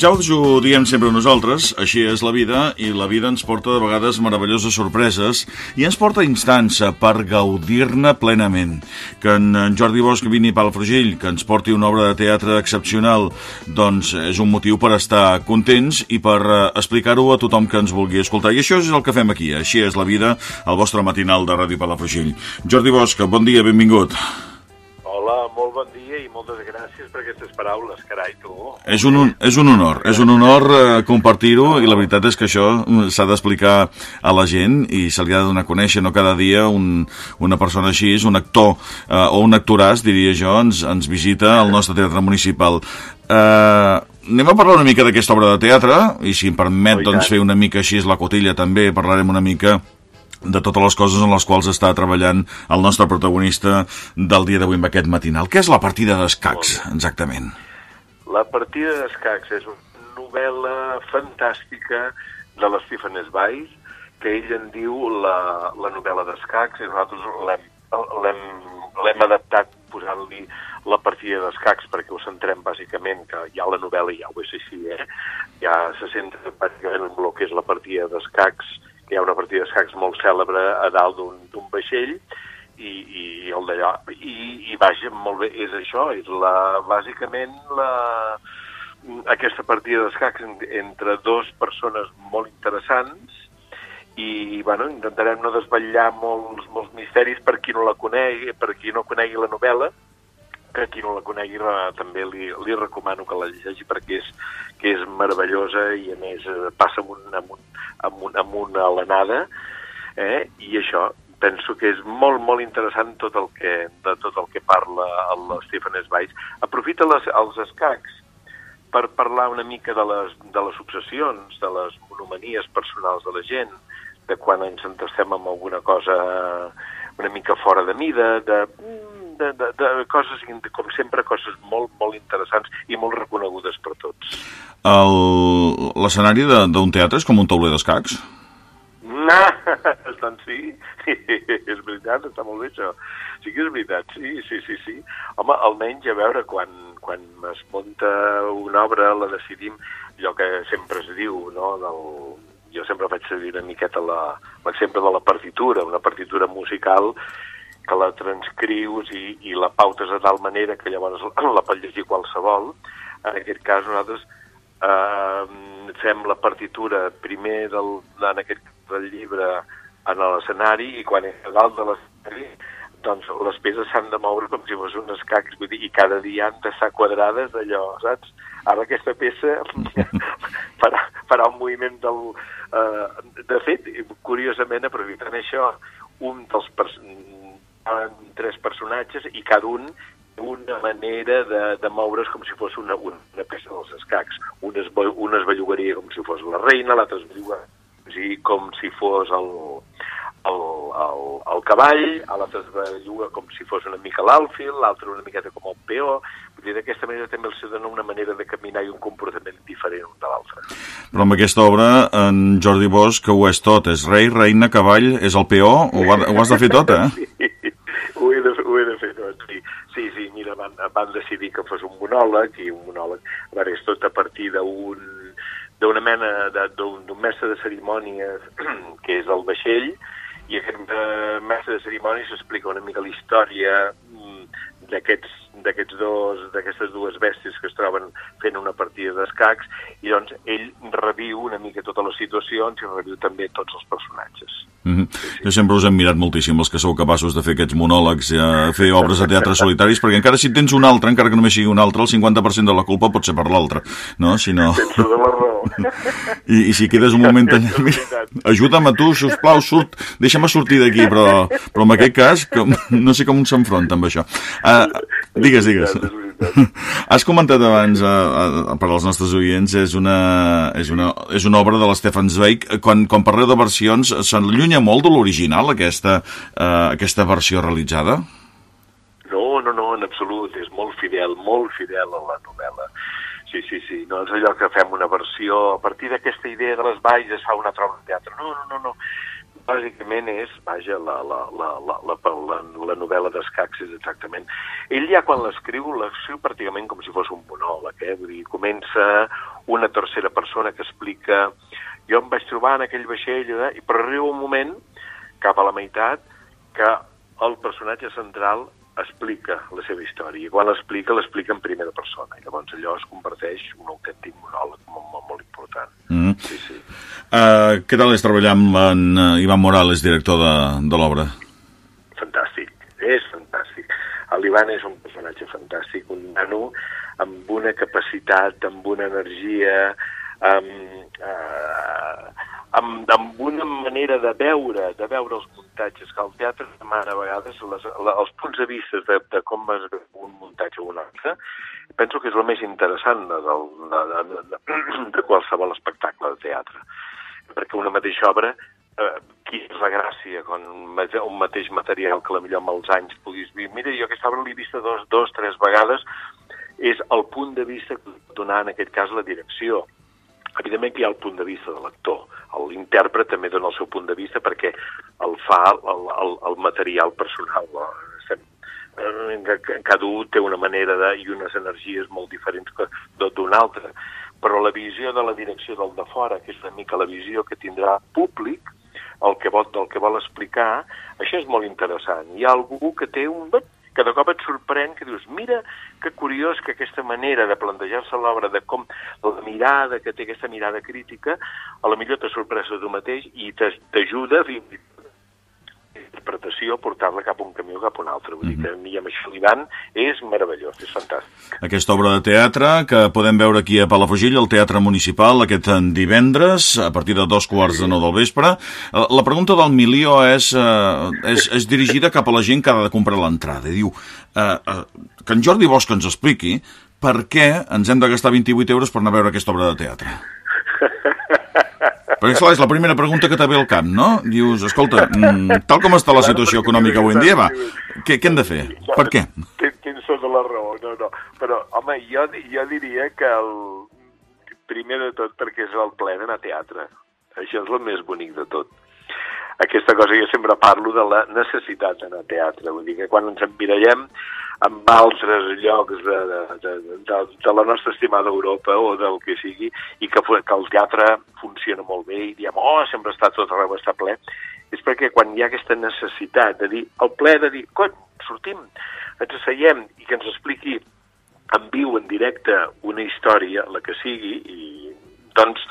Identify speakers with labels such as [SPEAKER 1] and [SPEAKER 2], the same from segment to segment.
[SPEAKER 1] Ja us ho diem sempre nosaltres, així és la vida, i la vida ens porta de vegades meravelloses sorpreses i ens porta instants per gaudir-ne plenament. Que en Jordi Bosch vini Palafrugell, que ens porti una obra de teatre excepcional, doncs és un motiu per estar contents i per eh, explicar-ho a tothom que ens vulgui escoltar. I això és el que fem aquí, així és la vida, el vostre matinal de Ràdio Palafrugell. Jordi Bosch, bon dia, benvingut.
[SPEAKER 2] Hola, moltes gràcies per aquestes paraules, carai, tu.
[SPEAKER 1] És un, és un honor, és un honor eh, compartir-ho i la veritat és que això mm, s'ha d'explicar a la gent i se li ha de donar a conèixer, no cada dia un, una persona així, un actor eh, o un actoràs, diria jo, ens, ens visita al nostre teatre municipal. Eh, anem a parlar una mica d'aquesta obra de teatre i si em permet
[SPEAKER 2] Oh,
[SPEAKER 1] doncs, fer una mica així la cotilla també, parlarem una mica de totes les coses en les quals està treballant el nostre protagonista del dia d'avui amb aquest matinal. Què és la partida d'escacs, exactament?
[SPEAKER 2] La partida d'escacs és una novel·la fantàstica de l'Stephen Zweig, que ell en diu la, la novel·la d'escacs, i nosaltres l'hem- adaptat posant-li la partida d'escacs perquè ho centrem bàsicament, que ja la novel·la ja ho és així, eh? ja se centra bàsicament en el que és la partida d'escacs, hi ha una partida d'escacs molt cèlebre a dalt d'un vaixell, i, i el d'allà. I, i vaja, molt bé, és això és la, bàsicament la, aquesta partida d'escacs en- entre dos persones molt interessants i bueno, intentarem no desvetllar molts, molts misteris per qui no la conegui, per qui no conegui la novel·la que qui no la conegui també li, li recomano que la llegeixi perquè és, que és meravellosa i a més eh, passa amb, un, amb, un, amb, un, amb una alenada eh? i això penso que és molt, molt interessant tot el que, de tot el que parla el Stephen Zweig. Aprofita les, els escacs per parlar una mica de les, de les obsessions, de les monomanies personals de la gent, de quan ens entestem amb alguna cosa una mica fora de mida, de, de, de, de coses, com sempre, coses molt, molt interessants i molt reconegudes per tots.
[SPEAKER 1] L'escenari de- d'un teatre és com un tauler d'escacs?
[SPEAKER 2] No, doncs sí, és veritat, està molt bé això. Sí que és veritat, sí, sí, sí, sí. Home, almenys a veure, quan, quan es munta una obra la decidim, allò que sempre es diu, no?, del, jo sempre faig servir una miqueta l'exemple de la partitura, una partitura musical que la transcrius i, i la pautes de tal manera que llavors la pot llegir qualsevol. En aquest cas nosaltres eh, fem la partitura primer del, en aquest del llibre en l'escenari i quan és a dalt de l'escenari doncs les peces s'han de moure com si fos un escacs, vull dir, i cada dia han d'estar quadrades d'allò, saps? Ara aquesta peça farà, farà un moviment del... Eh, de fet, curiosament, aprofitant això, un dels tres personatges i cada un una manera de, de moure's com si fos una, una, una peça dels escacs. Un es, un es bellugaria com si fos la reina, l'altre es belluga sí, com si fos el, el, el, el cavall, l'altre es belluga com si fos una mica l'àlfil, l'altre una miqueta com el peó. Vull dir, d'aquesta manera també els dona una manera de caminar i un comportament diferent un de l'altre.
[SPEAKER 1] Però amb aquesta obra, en Jordi Bosch, que ho és tot, és rei, reina, cavall, és el peó, ho, ho has de fer tot, eh?
[SPEAKER 2] Sí, de, fer tot, sí. Sí, sí, mira, van, van decidir que fos un monòleg, i un monòleg, a veure, és tot a partir d'un d'una mena d'un mestre de cerimònies que és el vaixell i aquest eh, mestre de cerimònies explica una mica la història mm, d'aquests d'aquestes dues bèsties que es troben fent una partida d'escacs i doncs ell reviu una mica totes les situacions i reviu també tots els personatges.
[SPEAKER 1] Mm -hmm. Jo sempre us he admirat moltíssim els que sou capaços de fer aquests monòlegs, eh, fer obres de teatre solitaris, perquè encara si tens un altre, encara que només sigui un altre, el 50% de la culpa pot ser per l'altre, no? Si no...
[SPEAKER 2] Tota la raó.
[SPEAKER 1] I, I si quedes un moment allà... Ajuda'm a tu, sisplau, surt, deixa'm sortir d'aquí, però, però en aquest cas, com, no sé com s'enfronta amb això. Uh, digues, digues.
[SPEAKER 2] És veritat.
[SPEAKER 1] Has comentat abans, uh, uh, per als nostres oients, és una, és una, és una obra de l'Stefan Zweig. Quan, quan parleu de versions, s'allunya molt de l'original, aquesta, uh, aquesta versió realitzada?
[SPEAKER 2] No, no, no, en absolut, és molt fidel, molt fidel a la novel·la. Sí, sí, sí, no és allò que fem una versió, a partir d'aquesta idea de les valls es fa una obra de teatre. No, no, no, no. Bàsicament és, vaja, la, la, la, la, la, la, la novel·la d'escacs és exactament... Ell ja quan l'escriu, l'escriu pràcticament com si fos un monòleg, eh? Vull dir, comença una tercera persona que explica jo em vaig trobar en aquell vaixell, eh? però arriba un moment, cap a la meitat, que el personatge central explica la seva història. I quan l'explica, l'explica en primera persona. I llavors allò es converteix en un autèntic monòleg molt, molt, molt important. Mm -hmm. sí, sí.
[SPEAKER 1] Uh, què tal és treballar amb en uh, Ivan Morales, director de, de l'obra?
[SPEAKER 2] Fantàstic, és fantàstic. L'Ivan és un personatge fantàstic, un nano amb una capacitat, amb una energia, amb, uh, amb, amb una manera de veure, de veure els muntatges, que el teatre demana a vegades les, la, els punts de vista de, de com es un muntatge o un altre, penso que és el més interessant de, de, de, de, de qualsevol espectacle de teatre. Perquè una mateixa obra, eh, qui és la gràcia, quan un mateix material que la millor amb els anys puguis dir, mira, jo aquesta obra l'he vista dos, dos, tres vegades, és el punt de vista que donar en aquest cas la direcció Evidentment que hi ha el punt de vista de l'actor. L'intèrpret també dona el seu punt de vista perquè el fa el, el, el material personal. Eh, cada un té una manera de, i unes energies molt diferents d'un altre. Però la visió de la direcció del de fora, que és una mica la visió que tindrà públic, el que vol, el que vol explicar, això és molt interessant. Hi ha algú que té un que de cop et sorprèn, que dius, mira que curiós que aquesta manera de plantejar-se l'obra, de com la mirada que té aquesta mirada crítica, a la millor t'ha sorprès tu mateix i t'ajuda interpretació portar-la cap a un camí o cap a un altre. Vull mm -hmm. dir que a mi amb això és meravellós, és fantàstic.
[SPEAKER 1] Aquesta obra de teatre que podem veure aquí a Palafrugell, al Teatre Municipal, aquest divendres, a partir de dos quarts sí. de nou del vespre. Eh, la pregunta del milió és, eh, és, és dirigida cap a la gent que ha de comprar l'entrada. Diu eh, eh, que en Jordi Bosch ens expliqui per què ens hem de gastar 28 euros per anar a veure aquesta obra de teatre. Perquè, esclar, és la primera pregunta que t'ha ve al cap, no? Dius, escolta, mm, tal com està la situació econòmica avui en dia, va, què, què hem de fer? Per què?
[SPEAKER 2] Tens tota la raó, no, no. Però, home, jo, jo diria que el primer de tot perquè és el ple d'anar a teatre. Això és el més bonic de tot. Aquesta cosa jo sempre parlo de la necessitat d'anar a teatre. Vull dir que quan ens emmirallem en altres llocs de, de, de, de, de la nostra estimada Europa o del que sigui, i que, que el teatre funciona molt bé i diem, oh, sempre està tot arreu, està ple, és perquè quan hi ha aquesta necessitat de dir, el ple de dir, cony, sortim, ens asseiem i que ens expliqui en viu, en directe, una història, la que sigui, i doncs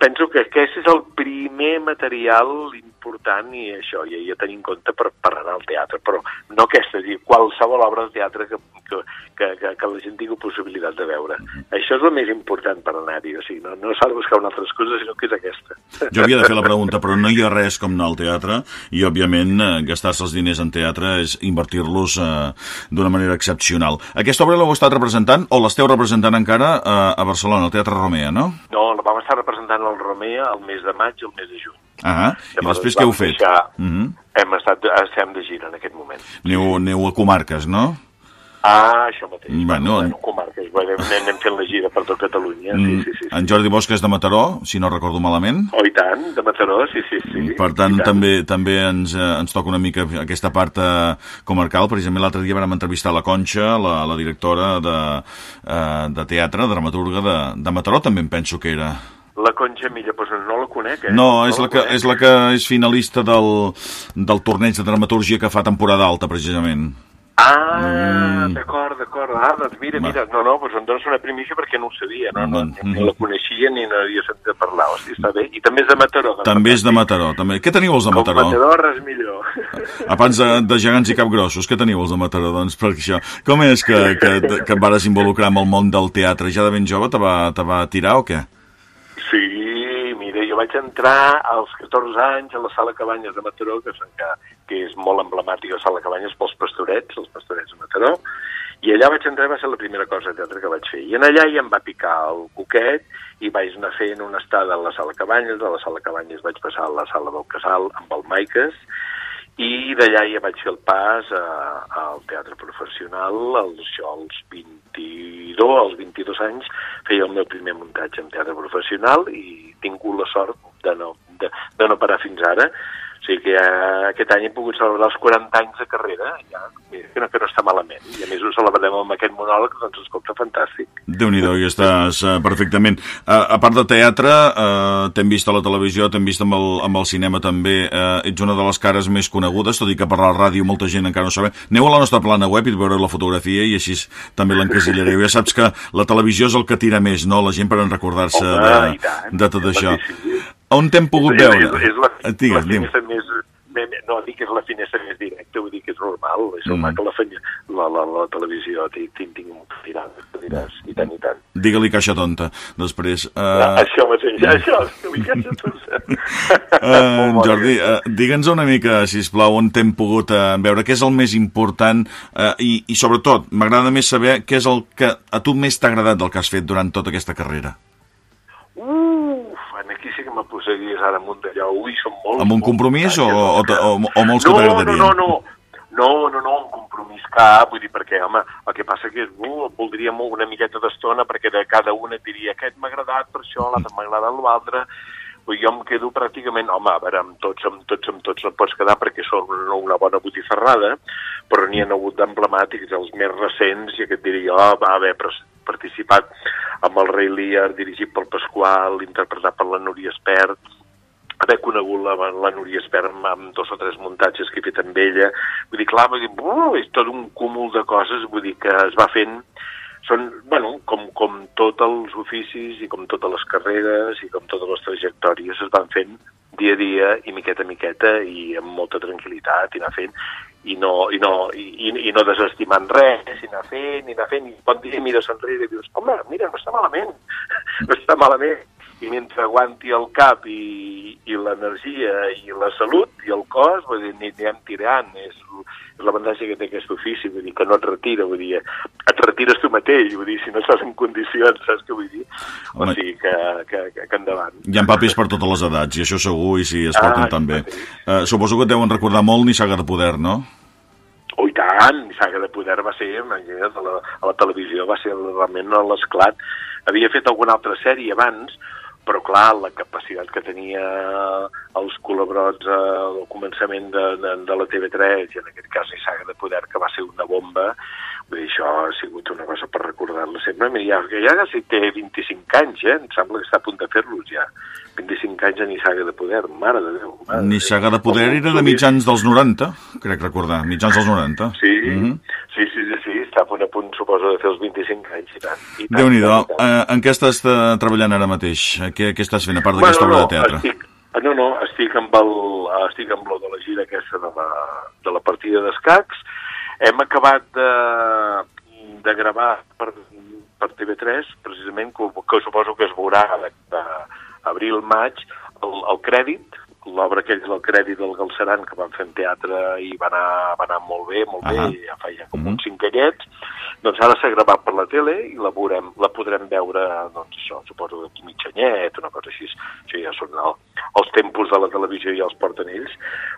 [SPEAKER 2] penso que aquest és el primer material important i això, ja tenir en compte per, per anar al teatre, però no aquesta, dir, qualsevol obra de teatre que, que, que, que, que la gent tingui possibilitat de veure. Mm -hmm. Això és el més important per anar-hi, o sigui, no, no s'ha de buscar una altra excusa, sinó que és aquesta.
[SPEAKER 1] Jo havia de fer la pregunta, però no hi ha res com anar al teatre, i òbviament eh, gastar-se els diners en teatre és invertir-los eh, d'una manera excepcional. Aquesta obra l'heu estat representant, o l'esteu representant encara eh, a Barcelona, al Teatre Romea, no?
[SPEAKER 2] No, la vam estar representant al Romea el mes de maig i el mes de juny.
[SPEAKER 1] Ah, i després què heu fet? Deixar,
[SPEAKER 2] uh mhm. -huh. Hem estat, estem de gira en aquest moment.
[SPEAKER 1] Aneu, aneu a comarques, no?
[SPEAKER 2] Ah, això mateix. Bueno, bueno comarques, bueno, anem, fent la gira per tot Catalunya. Mm, sí, sí, sí.
[SPEAKER 1] En Jordi Bosch és de Mataró, si no recordo malament.
[SPEAKER 2] Oh, i tant, de Mataró, sí, sí, sí.
[SPEAKER 1] Per tant, també també ens, eh, ens toca una mica aquesta part eh, comarcal. Precisament l'altre dia vam entrevistar la Conxa, la, la directora de, eh, de teatre, dramaturga de, de Mataró, també em penso que era
[SPEAKER 2] la Conxa Milla, doncs no la conec, eh?
[SPEAKER 1] No, és, no la, que, conec. és la que és finalista del, del torneig de dramaturgia que fa temporada alta, precisament.
[SPEAKER 2] Ah, mm. d'acord, d'acord. Ah, doncs mira, Va. mira, no, no, doncs em dones una primícia perquè no ho sabia, no? no, no, no la coneixia ni no havia sentit parlar, hosti, està bé. I també és de Mataró.
[SPEAKER 1] De també és de Mataró. També. Què teniu els de Mataró?
[SPEAKER 2] Com Mataró, res millor.
[SPEAKER 1] A pans de, de gegants i capgrossos, què teniu els de Mataró? Doncs per això. Com és que, que, que et vares involucrar amb el món del teatre? Ja de ben jove te va, te va tirar o què?
[SPEAKER 2] Jo vaig entrar als 14 anys a la Sala Cabanyes de Mataró, que, que, que és molt emblemàtica la Sala Cabanyes pels pastorets, els pastorets de Mataró, i allà vaig entrar va ser la primera cosa de teatre que vaig fer. I en allà ja em va picar el coquet i vaig anar fent una estada a la Sala Cabanyes, de la Sala Cabanyes vaig passar a la Sala del Casal amb el Maiques, i d'allà ja vaig fer el pas a, al teatre professional, als, als 22, als 22 anys, feia el meu primer muntatge en teatre professional i tingut la sort de no, de, de no parar fins ara, sigui que ja, aquest any hem pogut celebrar els 40 anys de carrera, ja, que no, que no està malament. I a més ho celebrem amb aquest monòleg, doncs escolta, fantàstic.
[SPEAKER 1] déu nhi i estàs uh, perfectament. Uh, a part de teatre, uh, t'hem vist a la televisió, t'hem vist amb el, amb el cinema també, uh, ets una de les cares més conegudes, tot i que per la ràdio molta gent encara no sabe. Aneu a la nostra plana web i veureu la fotografia i així també l'encasillareu. Ja saps que la televisió és el que tira més, no?, la gent per recordar-se de, de tot això. On t'hem pogut veure?
[SPEAKER 2] És, és la, Digues, la finestra més, no dic que és la finestra més directa, vull dir que és normal, és normal mm. que la, fenya, la, la, la televisió tingui tinc tirades, que diràs, i tant i tant.
[SPEAKER 1] Digue-li caixa tonta, després. Uh...
[SPEAKER 2] Ah, això mateix, ja, això, digue-li caixa tonta.
[SPEAKER 1] uh, Jordi, uh, digue'ns una mica, si plau, on t'hem pogut uh, veure, què és el més important uh, i, i sobretot, m'agrada més saber què és el que a tu més t'ha agradat del que has fet durant tota aquesta carrera.
[SPEAKER 2] Sí que posaries ara amunt d'allò. Ui, són molt...
[SPEAKER 1] Amb un compromís o, o, o, o molts que t'agradarien?
[SPEAKER 2] No, no, no. No, no, no, un compromís cap, vull dir, perquè, home, el que passa que uh, voldríem una miqueta d'estona perquè de cada una et diria aquest m'ha agradat per això, l'altre m'ha agradat l'altre, Vull jo em quedo pràcticament, home, a veure, amb tots, amb tots, amb tots no pots quedar perquè són una, una bona botifarrada, però n'hi ha hagut d'emblemàtics, els més recents, i que et diria, oh, va haver participat amb el rei Lear, dirigit pel Pasqual, interpretat per la Núria Espert, haver conegut la, la Núria Espert amb, amb dos o tres muntatges que he fet amb ella. Vull dir, clar, vull dir, uh, és tot un cúmul de coses, vull dir que es va fent. Són, bueno, com, com tots els oficis i com totes les carreres i com totes les trajectòries es van fent dia a dia i miqueta a miqueta i amb molta tranquil·litat i anar fent i no, i no, i, i no desestimant res, i anar fent, i anar fent, i pot dir, mira enrere i dius, home, mira, no està malament, no està malament, i mentre aguanti el cap i, i l'energia i la salut i el cos, vull dir, anirem tirant, és, és l'avantatge que té aquest ofici, vull dir, que no et retira, vull dir, et retires tu mateix, vull dir, si no estàs en condicions, saps què vull dir? Home, o sigui, que, que, que, que endavant.
[SPEAKER 1] Hi ha papis per totes les edats, i això segur, i si es porten ah, tan bé. Uh, suposo que et deuen recordar molt Nissaga de Poder, no?
[SPEAKER 2] Oh, i tant, Nissaga de Poder va ser, a la, a la televisió, va ser realment l'esclat. Havia fet alguna altra sèrie abans, però clar, la capacitat que tenia els col·laborats al començament de, de, de la TV3 i en aquest cas Nissaga de Poder, que va ser una bomba, Vull dir, això ha sigut una cosa per recordar-la sempre. Mira, ja, ja si té 25 anys, eh? Em sembla que està a punt de fer-los ja. 25 anys a Nissaga de Poder, mare de Déu. Mare
[SPEAKER 1] Nissaga de Poder era de mitjans dels 90, crec recordar, mitjans dels 90.
[SPEAKER 2] Sí, mm -hmm. sí, sí, sí, sí, està a punt a suposo, de fer els 25 anys i tant.
[SPEAKER 1] I tant Déu-n'hi-do. Eh, en què estàs eh, treballant ara mateix? Què, què estàs fent, a part d'aquesta bueno, no, obra de teatre?
[SPEAKER 2] Estic, no, no, estic amb, el, estic amb lo de la gira aquesta de la, de la partida d'escacs, hem acabat de, de gravar per, per TV3, precisament, que, que suposo que es veurà d'abril-maig, el, el crèdit, l'obra aquella del crèdit del Galceran, que van fer en teatre i va anar, va anar molt bé, molt uh -huh. bé, ja fa ja com uh -huh. uns cinc anyets, doncs ara s'ha gravat per la tele i la, veurem, la podrem veure, doncs això, suposo d'aquí mig anyet, una cosa així, això ja són el, els tempos de la televisió ja els porten ells,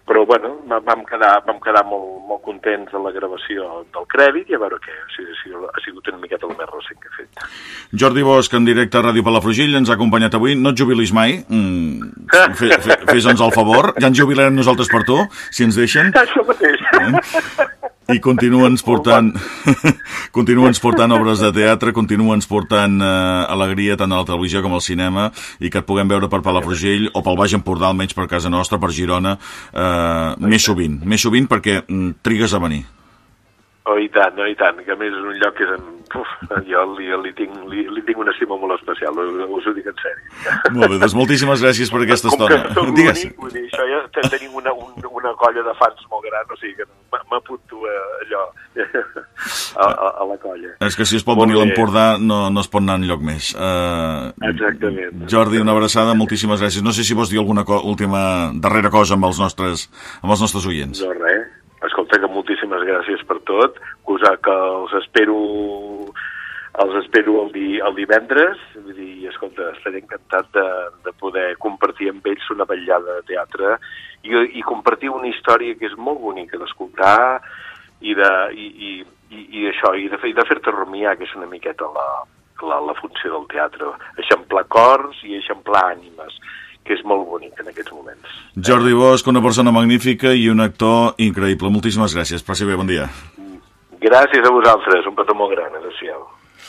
[SPEAKER 2] però bueno, vam quedar, vam quedar molt, molt contents de la gravació del crèdit i a veure què, o sigui, ha, sigut, una miqueta el més recent que he fet.
[SPEAKER 1] Jordi Bosch, en directe a Ràdio Palafrugell, ens ha acompanyat avui, no et jubilis mai, mm, fes-nos el favor, ja ens jubilarem nosaltres per tu, si ens deixen.
[SPEAKER 2] Això mateix. Eh?
[SPEAKER 1] I continua'ns portant, continua'ns portant obres de teatre, continua'ns portant eh, alegria tant a la televisió com al cinema i que et puguem veure per Palafrugell o pel Baix Empordà, almenys per casa nostra, per Girona, eh, més sovint, més sovint perquè mm, trigues a venir.
[SPEAKER 2] Oh, i tant, no, i tant, que a més és un lloc que és... En... Uf, jo li, li, tinc, li, li tinc una estima molt especial, us ho dic en sèrio.
[SPEAKER 1] Molt bé, doncs moltíssimes gràcies per aquesta
[SPEAKER 2] Com
[SPEAKER 1] estona.
[SPEAKER 2] Com que Digues. vull dir, això ja tenim una, un, una colla de fans molt gran, o sigui que m'apunto allò a, a, a la colla.
[SPEAKER 1] És que si es pot molt venir a l'Empordà no, no es pot anar enlloc més.
[SPEAKER 2] Uh, Exactament.
[SPEAKER 1] Jordi, una abraçada, moltíssimes gràcies. No sé si vols dir alguna última darrera cosa amb els nostres, amb els nostres oients.
[SPEAKER 2] No, res gràcies per tot, cosa que els espero els espero el, di, el divendres, vull dir, escolta, estaré encantat de, de poder compartir amb ells una vetllada de teatre i, i compartir una història que és molt bonica d'escoltar i, de, i, i, i, i això, i de, de fer-te rumiar, que és una miqueta la, la, la funció del teatre, eixamplar cors i eixamplar ànimes que és molt bonic en aquests moments.
[SPEAKER 1] Jordi Bosch, una persona magnífica i un actor increïble. Moltíssimes gràcies. Passi bé, bon dia.
[SPEAKER 2] Gràcies a vosaltres, un petó molt gran, adéu-siau.